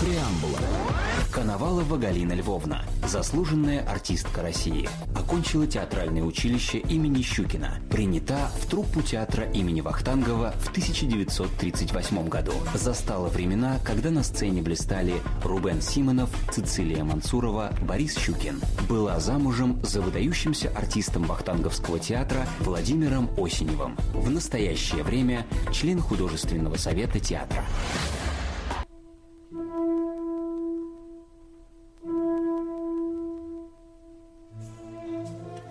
Преамбула. Коновалова Галина Львовна, заслуженная артистка России. Окончила театральное училище имени Щукина. Принята в труппу театра имени Вахтангова в 1938 году. Застала времена, когда на сцене блистали Рубен Симонов, Цицилия Мансурова, Борис Щукин. Была замужем за выдающимся артистом Вахтанговского театра Владимиром Осеневым. В настоящее время член художественного совета театра.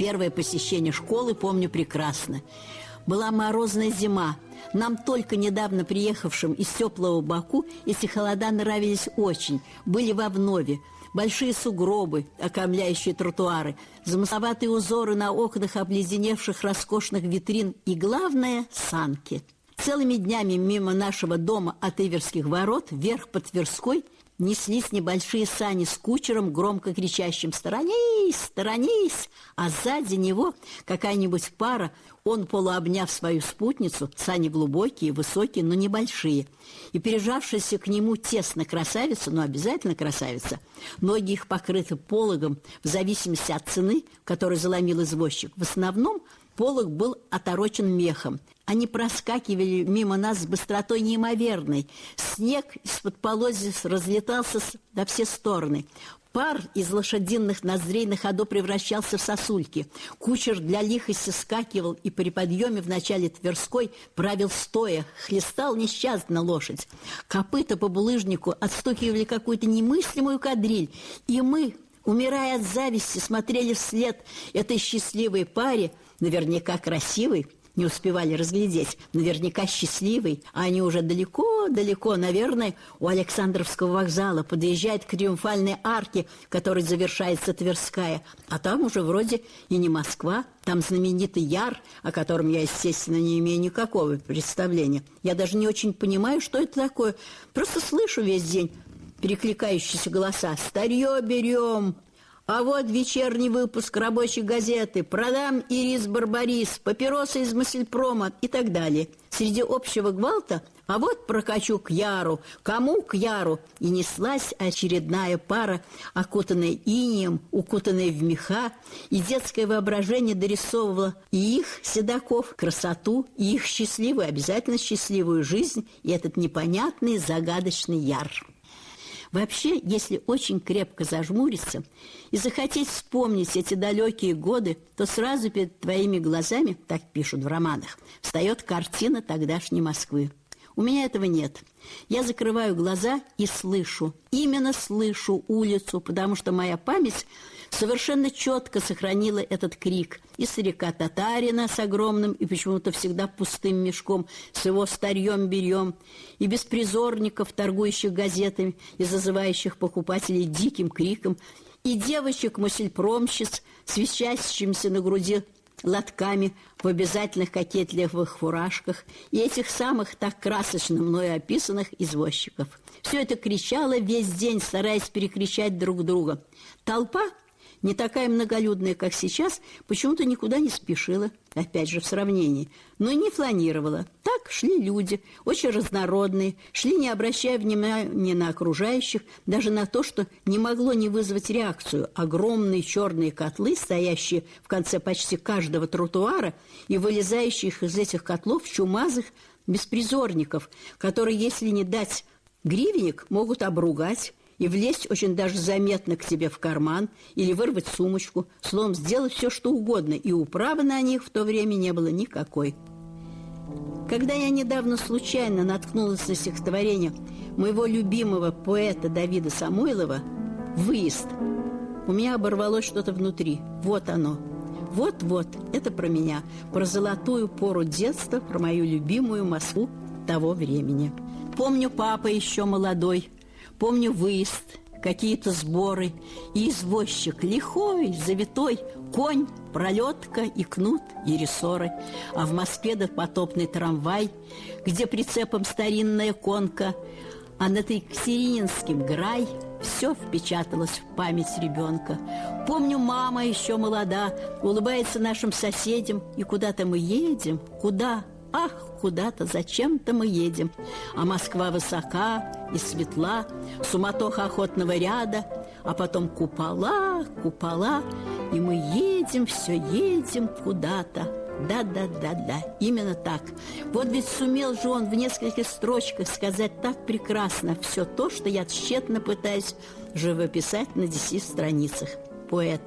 Первое посещение школы помню прекрасно. Была морозная зима. Нам только недавно приехавшим из теплого Баку эти холода нравились очень. Были во внове. Большие сугробы, окомляющие тротуары, замысловатые узоры на окнах обледеневших роскошных витрин и, главное, санки. Целыми днями мимо нашего дома от Иверских ворот вверх по Тверской – неслись небольшие сани с кучером, громко кричащим «Сторонись! Сторонись!» А сзади него какая-нибудь пара, он, полуобняв свою спутницу, сани глубокие, высокие, но небольшие, и пережавшаяся к нему тесно красавица, но обязательно красавица, ноги их покрыты пологом в зависимости от цены, которую заломил извозчик, в основном полог был оторочен мехом, они проскакивали мимо нас с быстротой неимоверной. Снег из-под полозьев разлетался во все стороны. Пар из лошадиных ноздрей на ходу превращался в сосульки. Кучер для лихости скакивал и при подъеме в начале Тверской правил стоя, хлестал несчастно лошадь. Копыта по булыжнику отстукивали какую-то немыслимую кадриль, и мы, умирая от зависти, смотрели вслед этой счастливой паре, наверняка красивой, не успевали разглядеть. Наверняка счастливый, а они уже далеко-далеко, наверное, у Александровского вокзала, подъезжает к триумфальной арке, которой завершается Тверская. А там уже вроде и не Москва, там знаменитый Яр, о котором я, естественно, не имею никакого представления. Я даже не очень понимаю, что это такое. Просто слышу весь день перекликающиеся голоса. «Старье берем! А вот вечерний выпуск рабочей газеты «Продам ирис барбарис», «Папиросы из Массельпрома» и так далее. Среди общего гвалта «А вот прокачу к Яру, кому к Яру?» И неслась очередная пара, окутанная инием, укутанная в меха, и детское воображение дорисовывало и их, седаков, красоту, и их счастливую, обязательно счастливую жизнь, и этот непонятный загадочный Яр. Вообще, если очень крепко зажмуриться и захотеть вспомнить эти далекие годы, то сразу перед твоими глазами, так пишут в романах, встает картина тогдашней Москвы. У меня этого нет. Я закрываю глаза и слышу, именно слышу улицу, потому что моя память совершенно четко сохранила этот крик. И старика татарина с огромным и почему-то всегда пустым мешком, с его старьем-бельем, и беспризорников, торгующих газетами и зазывающих покупателей диким криком, и девочек-мусельпромщиц, свищащимся на груди лотками в обязательных кокетливых фуражках и этих самых так красочно мною описанных извозчиков. Все это кричало весь день, стараясь перекричать друг друга. Толпа не такая многолюдная, как сейчас, почему-то никуда не спешила, опять же в сравнении, но и не фланировала. Так шли люди, очень разнородные, шли, не обращая внимания на окружающих, даже на то, что не могло не вызвать реакцию. Огромные черные котлы, стоящие в конце почти каждого тротуара и вылезающих из этих котлов чумазых беспризорников, которые, если не дать гривенник, могут обругать, и влезть очень даже заметно к тебе в карман или вырвать сумочку, словом, сделать все, что угодно, и управы на них в то время не было никакой. Когда я недавно случайно наткнулась на стихотворение моего любимого поэта Давида Самойлова «Выезд», у меня оборвалось что-то внутри. Вот оно. Вот-вот, это про меня, про золотую пору детства, про мою любимую Москву того времени. Помню, папа еще молодой – Помню выезд, какие-то сборы, и извозчик лихой, завитой, конь, пролетка и кнут, и рессоры. А в Москве допотопный трамвай, где прицепом старинная конка, а над Екатерининским грай все впечаталось в память ребенка. Помню, мама еще молода, улыбается нашим соседям, и куда-то мы едем, куда? Ах, куда-то, зачем-то мы едем. А Москва высока и светла, суматоха охотного ряда, а потом купола, купола, и мы едем, все едем куда-то. Да-да-да-да, именно так. Вот ведь сумел же он в нескольких строчках сказать так прекрасно все то, что я тщетно пытаюсь живописать на десяти страницах. Поэт.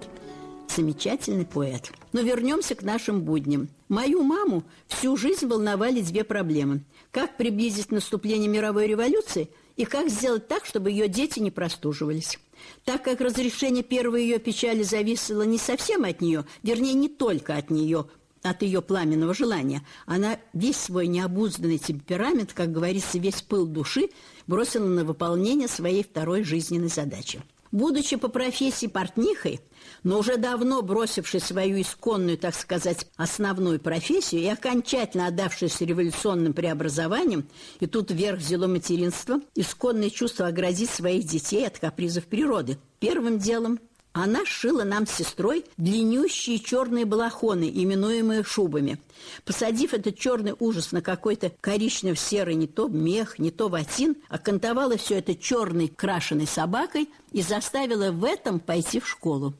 Замечательный поэт. Но вернемся к нашим будням. Мою маму всю жизнь волновали две проблемы. Как приблизить наступление мировой революции и как сделать так, чтобы ее дети не простуживались. Так как разрешение первой ее печали зависело не совсем от нее, вернее, не только от нее, от ее пламенного желания, она весь свой необузданный темперамент, как говорится, весь пыл души бросила на выполнение своей второй жизненной задачи. Будучи по профессии портнихой, но уже давно бросивший свою исконную, так сказать, основную профессию и окончательно отдавшись революционным преобразованиям, и тут вверх взяло материнство, исконное чувство оградить своих детей от капризов природы. Первым делом она шила нам с сестрой длиннющие черные балахоны, именуемые шубами. Посадив этот черный ужас на какой-то коричнево-серый не то мех, не то ватин, окантовала все это черной крашеной собакой и заставила в этом пойти в школу.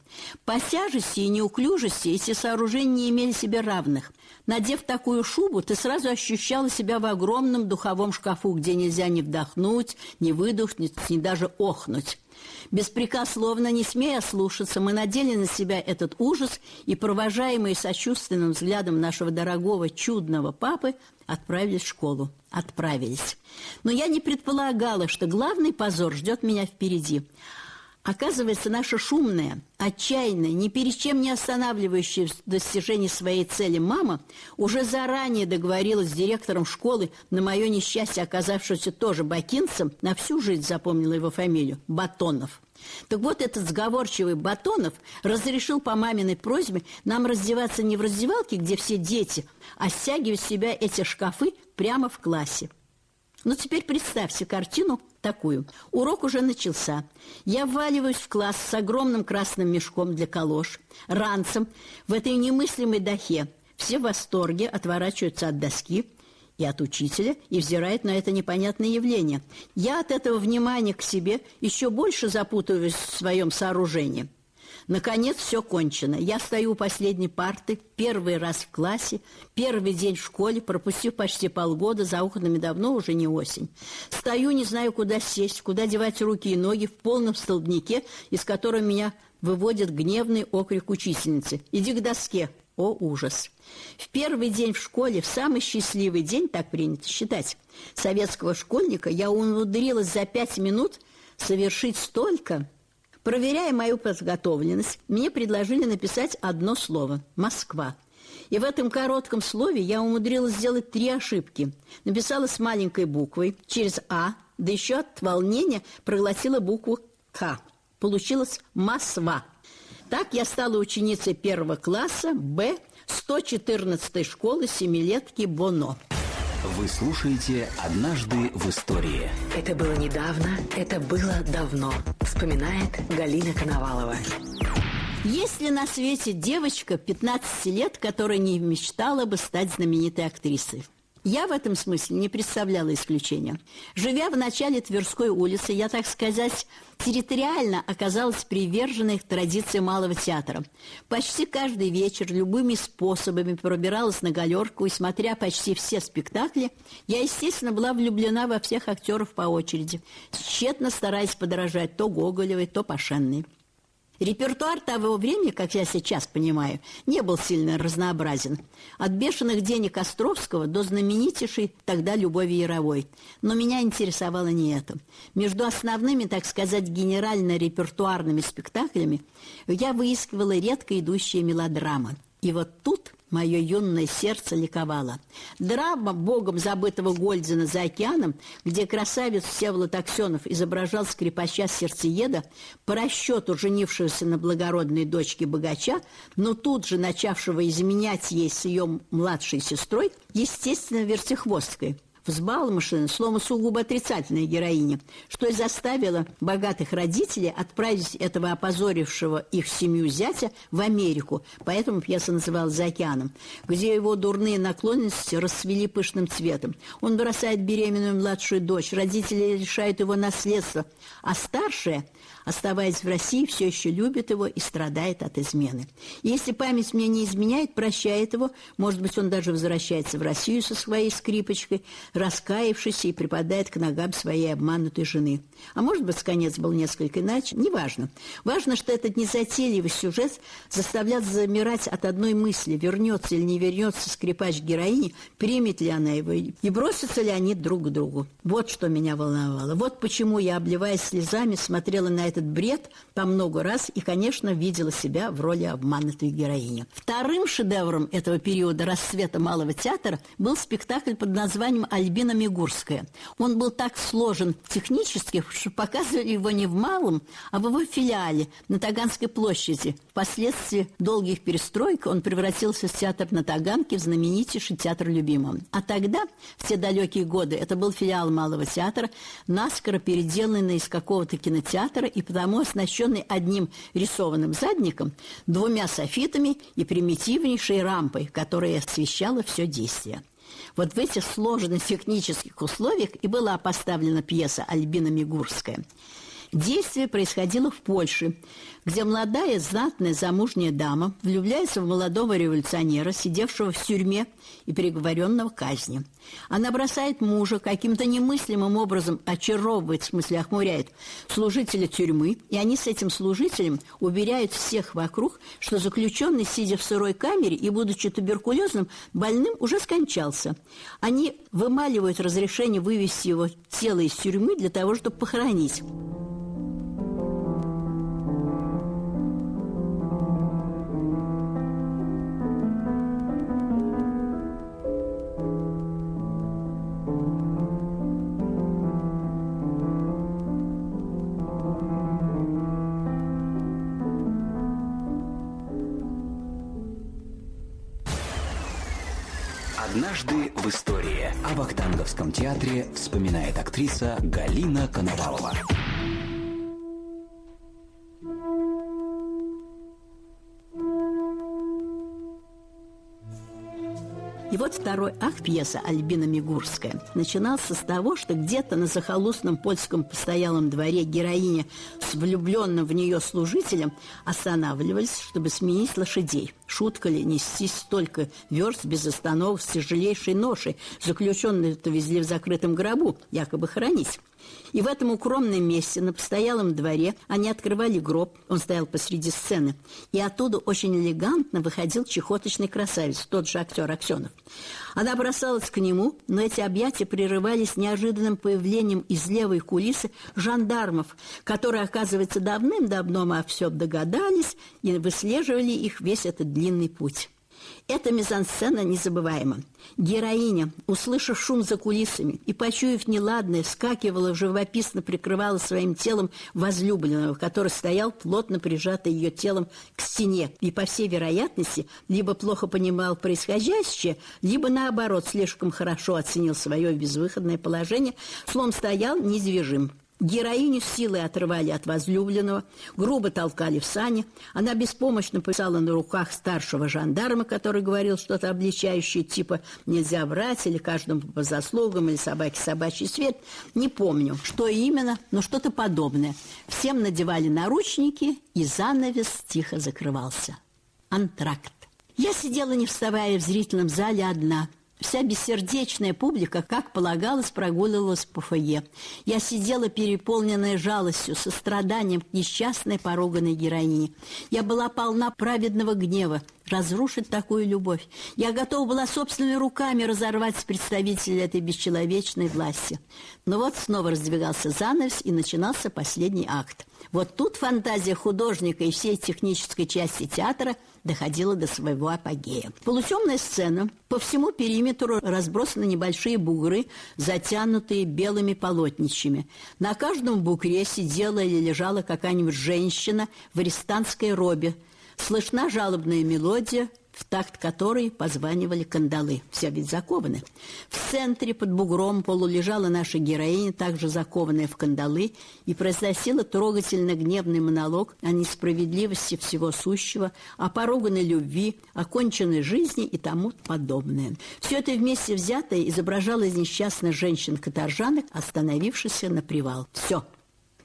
По тяжести и неуклюжести эти сооружения не имели себе равных. Надев такую шубу, ты сразу ощущала себя в огромном духовом шкафу, где нельзя ни вдохнуть, ни выдохнуть, ни даже охнуть. Беспрекословно, не смея слушаться, мы надели на себя этот ужас и, провожаемые сочувственным взглядом нашего дорогого, чудного папы, отправились в школу. Отправились. Но я не предполагала, что главный позор ждет меня впереди. Оказывается, наша шумная, отчаянная, ни перед чем не останавливающая в достижении своей цели мама уже заранее договорилась с директором школы на мое несчастье, оказавшегося тоже бакинцем, на всю жизнь запомнила его фамилию – Батонов. Так вот, этот сговорчивый Батонов разрешил по маминой просьбе нам раздеваться не в раздевалке, где все дети, а стягивать с себя эти шкафы прямо в классе. Ну, теперь представьте картину такую. Урок уже начался. Я вваливаюсь в класс с огромным красным мешком для колош, ранцем, в этой немыслимой дахе. Все в восторге отворачиваются от доски и от учителя и взирают на это непонятное явление. Я от этого внимания к себе еще больше запутываюсь в своем сооружении – Наконец все кончено. Я стою у последней парты, первый раз в классе, первый день в школе, пропустив почти полгода, за окнами давно уже не осень. Стою, не знаю, куда сесть, куда девать руки и ноги в полном столбнике, из которого меня выводит гневный окрик учительницы. «Иди к доске!» О, ужас! В первый день в школе, в самый счастливый день, так принято считать, советского школьника, я умудрилась за пять минут совершить столько, Проверяя мою подготовленность, мне предложили написать одно слово – «Москва». И в этом коротком слове я умудрилась сделать три ошибки. Написала с маленькой буквой, через «А», да еще от волнения проглотила букву «К». Получилось «Москва». Так я стала ученицей первого класса Б 114 школы семилетки Боно. Вы слушаете «Однажды в истории». Это было недавно, это было давно, вспоминает Галина Коновалова. Есть ли на свете девочка 15 лет, которая не мечтала бы стать знаменитой актрисой? Я в этом смысле не представляла исключения. Живя в начале Тверской улицы, я, так сказать, территориально оказалась приверженной к традиции малого театра. Почти каждый вечер любыми способами пробиралась на галерку, и, смотря почти все спектакли, я, естественно, была влюблена во всех актеров по очереди, тщетно стараясь подражать то Гоголевой, то Пашенной. Репертуар того времени, как я сейчас понимаю, не был сильно разнообразен. От бешеных денег Островского до знаменитейшей тогда Любови Яровой. Но меня интересовало не это. Между основными, так сказать, генерально-репертуарными спектаклями я выискивала редко идущие мелодрамы. И вот тут Мое юное сердце ликовало. Драма богом забытого Гольдзена за океаном, где красавец Всеволод Аксенов изображал скрипача-сердцееда, по расчету женившегося на благородной дочке богача, но тут же начавшего изменять ей с ее младшей сестрой, естественно, вертихвосткой – взбалмошная, словом, сугубо отрицательная героиня, что и заставило богатых родителей отправить этого опозорившего их семью зятя в Америку, поэтому пьеса называлась «За океаном», где его дурные наклонности расцвели пышным цветом. Он бросает беременную младшую дочь, родители лишают его наследства, а старшая – оставаясь в России, все еще любит его и страдает от измены. если память мне не изменяет, прощает его, может быть, он даже возвращается в Россию со своей скрипочкой, раскаявшись и припадает к ногам своей обманутой жены. А может быть, конец был несколько иначе, неважно. Важно, что этот незатейливый сюжет заставлял замирать от одной мысли, вернется или не вернется скрипач героини, примет ли она его и бросятся ли они друг к другу. Вот что меня волновало. Вот почему я, обливаясь слезами, смотрела на этот бред по много раз и, конечно, видела себя в роли обманутой героини. Вторым шедевром этого периода расцвета малого театра был спектакль под названием «Альбина Мигурская». Он был так сложен технически, что показывали его не в малом, а в его филиале на Таганской площади. Впоследствии долгих перестроек он превратился в театр на Таганке, в знаменитейший театр любимого. А тогда, в те далекие годы, это был филиал малого театра, наскоро переделанный из какого-то кинотеатра и потому оснащенный одним рисованным задником, двумя софитами и примитивнейшей рампой, которая освещала все действие. Вот в этих сложных технических условиях и была поставлена пьеса «Альбина Мигурская». Действие происходило в Польше, где молодая, знатная, замужняя дама влюбляется в молодого революционера, сидевшего в тюрьме и приговоренного к казни. Она бросает мужа, каким-то немыслимым образом очаровывает, в смысле охмуряет, служителя тюрьмы, и они с этим служителем уверяют всех вокруг, что заключенный, сидя в сырой камере и будучи туберкулезным, больным уже скончался. Они вымаливают разрешение вывести его тело из тюрьмы для того, чтобы похоронить. Вспоминает актриса Галина Коновалова. И вот второй акт пьесы «Альбина Мигурская» начинался с того, что где-то на захолустном польском постоялом дворе героиня с влюбленным в нее служителем останавливались, чтобы сменить лошадей. Шутка ли нести столько верст без остановок с тяжелейшей ношей, заключенные-то везли в закрытом гробу, якобы хранить. И в этом укромном месте, на постоялом дворе, они открывали гроб, он стоял посреди сцены, и оттуда очень элегантно выходил чехоточный красавец, тот же актер Аксенов. Она бросалась к нему, но эти объятия прерывались неожиданным появлением из левой кулисы жандармов, которые, оказывается, давным-давно о все догадались и выслеживали их весь этот длинный путь. Эта мизансцена незабываема. Героиня, услышав шум за кулисами и почуяв неладное, вскакивала, живописно прикрывала своим телом возлюбленного, который стоял плотно прижатый ее телом к стене и, по всей вероятности, либо плохо понимал происходящее, либо, наоборот, слишком хорошо оценил свое безвыходное положение, словом, стоял недвижим. Героиню силой отрывали от возлюбленного, грубо толкали в сани. Она беспомощно писала на руках старшего жандарма, который говорил что-то обличающее, типа «нельзя врать» или «каждому по заслугам» или «собаке собачий свет». Не помню, что именно, но что-то подобное. Всем надевали наручники, и занавес тихо закрывался. Антракт. Я сидела, не вставая в зрительном зале одна – Вся бессердечная публика, как полагалось, прогуливалась по фойе. Я сидела переполненная жалостью, состраданием к несчастной поруганной героине. Я была полна праведного гнева, разрушить такую любовь. Я готова была собственными руками разорвать с представителей этой бесчеловечной власти. Но вот снова раздвигался занавес, и начинался последний акт. Вот тут фантазия художника и всей технической части театра доходила до своего апогея. Полутемная сцена. По всему периметру разбросаны небольшие бугры, затянутые белыми полотнищами. На каждом бугре сидела или лежала какая-нибудь женщина в арестантской робе. Слышна жалобная мелодия, в такт которой позванивали кандалы. Все ведь закованы. В центре под бугром полулежала наша героиня, также закованная в кандалы, и произносила трогательно гневный монолог о несправедливости всего сущего, о поруганной любви, о конченной жизни и тому подобное. Все это вместе взятое изображало из несчастных женщин-каторжанок, остановившихся на привал. Все.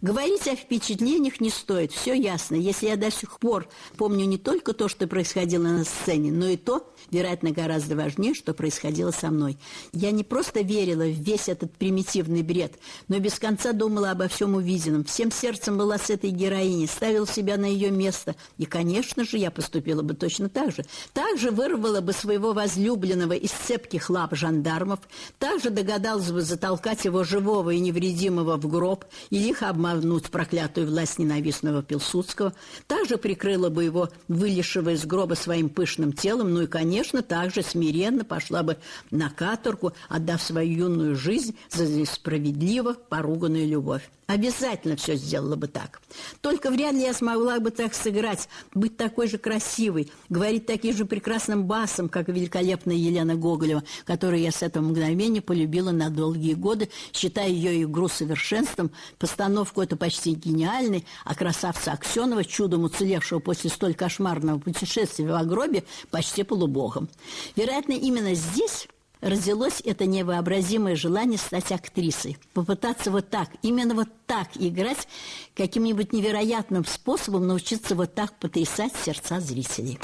Говорить о впечатлениях не стоит, все ясно. Если я до сих пор помню не только то, что происходило на сцене, но и то, вероятно, гораздо важнее, что происходило со мной. Я не просто верила в весь этот примитивный бред, но без конца думала обо всем увиденном. Всем сердцем была с этой героиней, ставила себя на ее место. И, конечно же, я поступила бы точно так же. Также вырвала бы своего возлюбленного из цепких лап жандармов, также догадалась бы затолкать его живого и невредимого в гроб и лихо обмануть обмануть проклятую власть ненавистного Пилсудского, также прикрыла бы его, вылезшего из гроба своим пышным телом, ну и, конечно, также смиренно пошла бы на каторгу, отдав свою юную жизнь за несправедливо поруганную любовь. Обязательно все сделала бы так. Только вряд ли я смогла бы так сыграть, быть такой же красивой, говорить таким же прекрасным басом, как великолепная Елена Гоголева, которую я с этого мгновения полюбила на долгие годы, считая ее игру совершенством, постановку эту почти гениальной, а красавца Аксенова, чудом уцелевшего после столь кошмарного путешествия в гробе, почти полубогом. Вероятно, именно здесь родилось это невообразимое желание стать актрисой. Попытаться вот так, именно вот так играть, каким-нибудь невероятным способом научиться вот так потрясать сердца зрителей.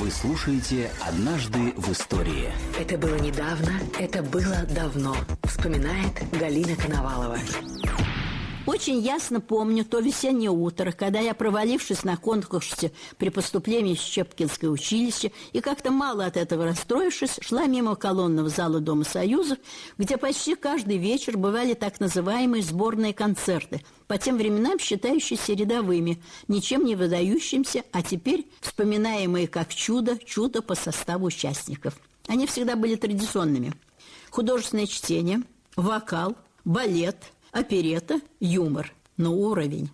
Вы слушаете «Однажды в истории». Это было недавно, это было давно, вспоминает Галина Коновалова. Очень ясно помню то весеннее утро, когда я, провалившись на конкурсе при поступлении в Щепкинское училище и как-то мало от этого расстроившись, шла мимо колонного зала Дома Союзов, где почти каждый вечер бывали так называемые сборные концерты, по тем временам считающиеся рядовыми, ничем не выдающимся, а теперь вспоминаемые как чудо, чудо по составу участников. Они всегда были традиционными. Художественное чтение, вокал, балет – оперета, юмор, но уровень.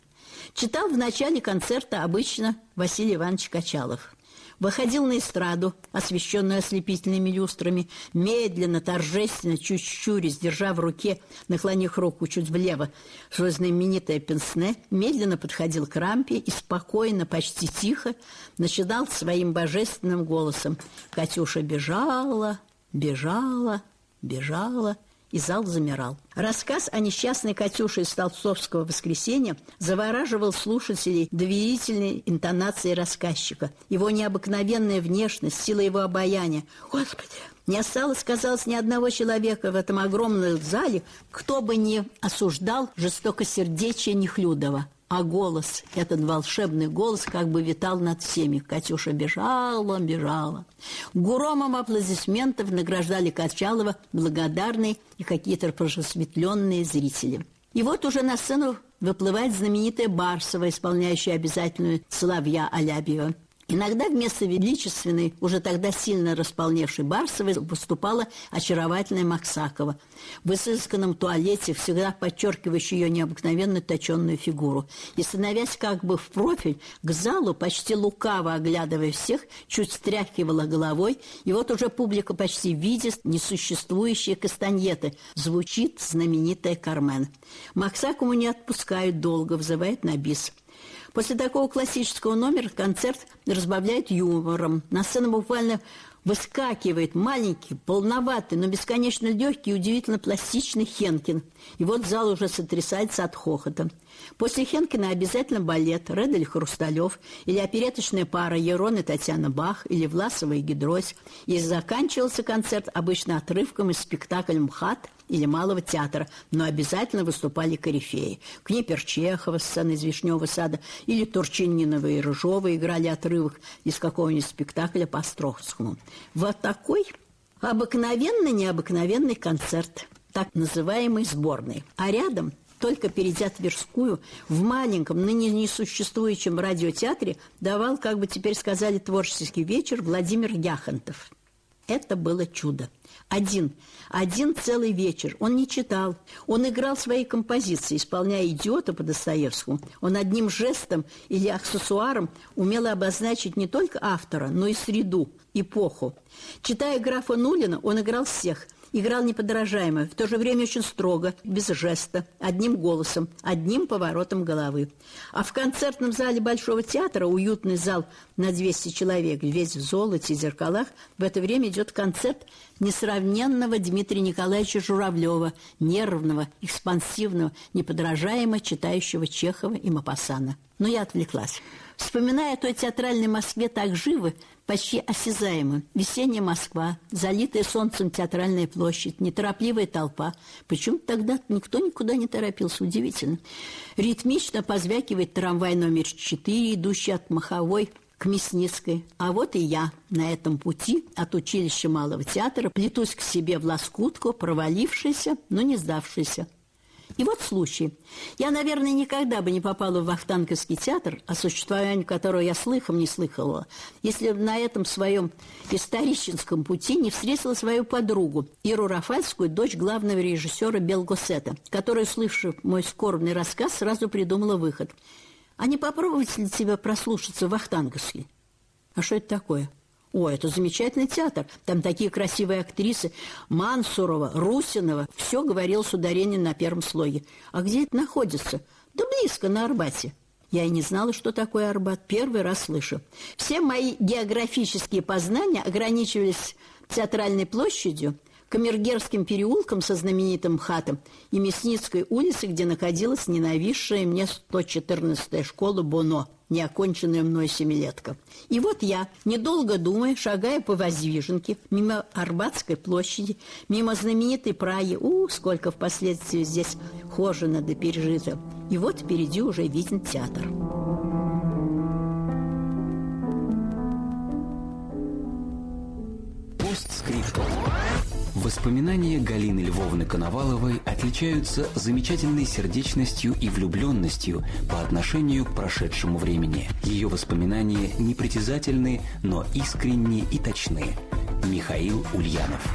Читал в начале концерта обычно Василий Иванович Качалов. Выходил на эстраду, освещенную ослепительными люстрами, медленно, торжественно, чуть щурясь, держа в руке, наклонив руку чуть влево, свой знаменитое пенсне, медленно подходил к рампе и спокойно, почти тихо, начинал своим божественным голосом. Катюша бежала, бежала, бежала – и зал замирал. Рассказ о несчастной Катюше из Толстовского «Воскресенья» завораживал слушателей доверительной интонацией рассказчика, его необыкновенная внешность, сила его обаяния. Господи, не осталось, казалось, ни одного человека в этом огромном зале, кто бы не осуждал жестокосердечие Нехлюдова а голос, этот волшебный голос, как бы витал над всеми. Катюша бежала, бежала. Гуромом аплодисментов награждали Качалова благодарные и какие-то просветленные зрители. И вот уже на сцену выплывает знаменитая Барсова, исполняющая обязательную «Соловья Алябьева». Иногда вместо величественной, уже тогда сильно располневшей Барсовой выступала очаровательная Максакова в изысканном туалете, всегда подчеркивающей ее необыкновенно точенную фигуру. И, становясь как бы в профиль, к залу, почти лукаво оглядывая всех, чуть стряхивала головой, и вот уже публика почти видит несуществующие кастаньеты. Звучит знаменитая Кармен. Максакову не отпускают долго, взывает на бис. После такого классического номера концерт разбавляет юмором. На сцену буквально выскакивает маленький, полноватый, но бесконечно легкий и удивительно пластичный Хенкин. И вот зал уже сотрясается от хохота. После Хенкина обязательно балет Редель Хрусталев или опереточная пара Ерон и Татьяна Бах или Власова и Гидрось. И заканчивался концерт обычно отрывком из спектакля «МХАТ» или Малого театра, но обязательно выступали корифеи. Книпер Чехова, сцена из «Вишневого сада» или Турчининова и Рыжова играли отрывок из какого-нибудь спектакля по Острогскому. Вот такой обыкновенно-необыкновенный концерт, так называемый сборный. А рядом только перейдя Тверскую, в маленьком, ныне несуществующем радиотеатре давал, как бы теперь сказали, творческий вечер Владимир Яхонтов. Это было чудо. Один, один целый вечер. Он не читал. Он играл свои композиции, исполняя «Идиота» по Достоевскому. Он одним жестом или аксессуаром умел обозначить не только автора, но и среду, эпоху. Читая графа Нулина, он играл всех – играл неподражаемо, в то же время очень строго, без жеста, одним голосом, одним поворотом головы. А в концертном зале Большого театра, уютный зал на 200 человек, весь в золоте и зеркалах, в это время идет концерт несравненного Дмитрия Николаевича Журавлева, нервного, экспансивного, неподражаемо читающего Чехова и Мапасана. Но я отвлеклась. Вспоминая о театральной Москве так живо, почти осязаемо. Весенняя Москва, залитая солнцем театральная площадь, неторопливая толпа. Почему тогда никто никуда не торопился? Удивительно. Ритмично позвякивает трамвай номер 4, идущий от Маховой к Мясницкой. А вот и я на этом пути от училища Малого театра плетусь к себе в лоскутку, провалившийся, но не сдавшийся. И вот случай. Я, наверное, никогда бы не попала в Вахтанговский театр, о существовании которого я слыхом не слыхала, если бы на этом своем историческом пути не встретила свою подругу, Иру Рафальскую, дочь главного режиссера Белгосета, которая, слышав мой скорбный рассказ, сразу придумала выход – а не попробовать ли тебя прослушаться в Вахтанговске? А что это такое? О, это замечательный театр. Там такие красивые актрисы. Мансурова, Русинова. Все говорил с ударением на первом слоге. А где это находится? Да близко, на Арбате. Я и не знала, что такое Арбат. Первый раз слышу. Все мои географические познания ограничивались театральной площадью – Камергерским переулком со знаменитым хатом и Мясницкой улицей, где находилась ненависшая мне 114-я школа Боно, неоконченная мной семилетка. И вот я, недолго думая, шагая по Воздвиженке, мимо Арбатской площади, мимо знаменитой Праи, у, сколько впоследствии здесь хожено да пережито, и вот впереди уже виден театр. Воспоминания Галины Львовны Коноваловой отличаются замечательной сердечностью и влюбленностью по отношению к прошедшему времени. Ее воспоминания непритязательны, но искренние и точны. Михаил Ульянов.